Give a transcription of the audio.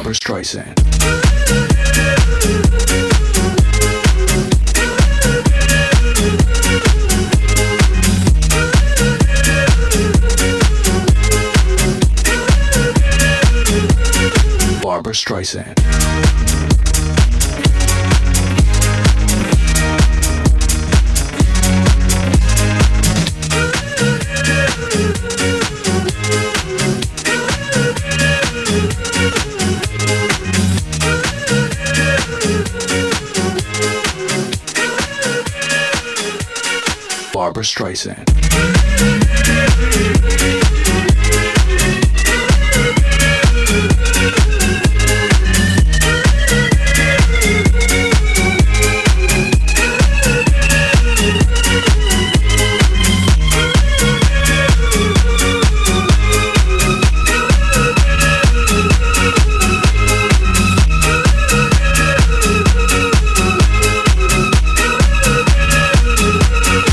Barbara Streisand. Barbara Streisand. Barbara Streisand.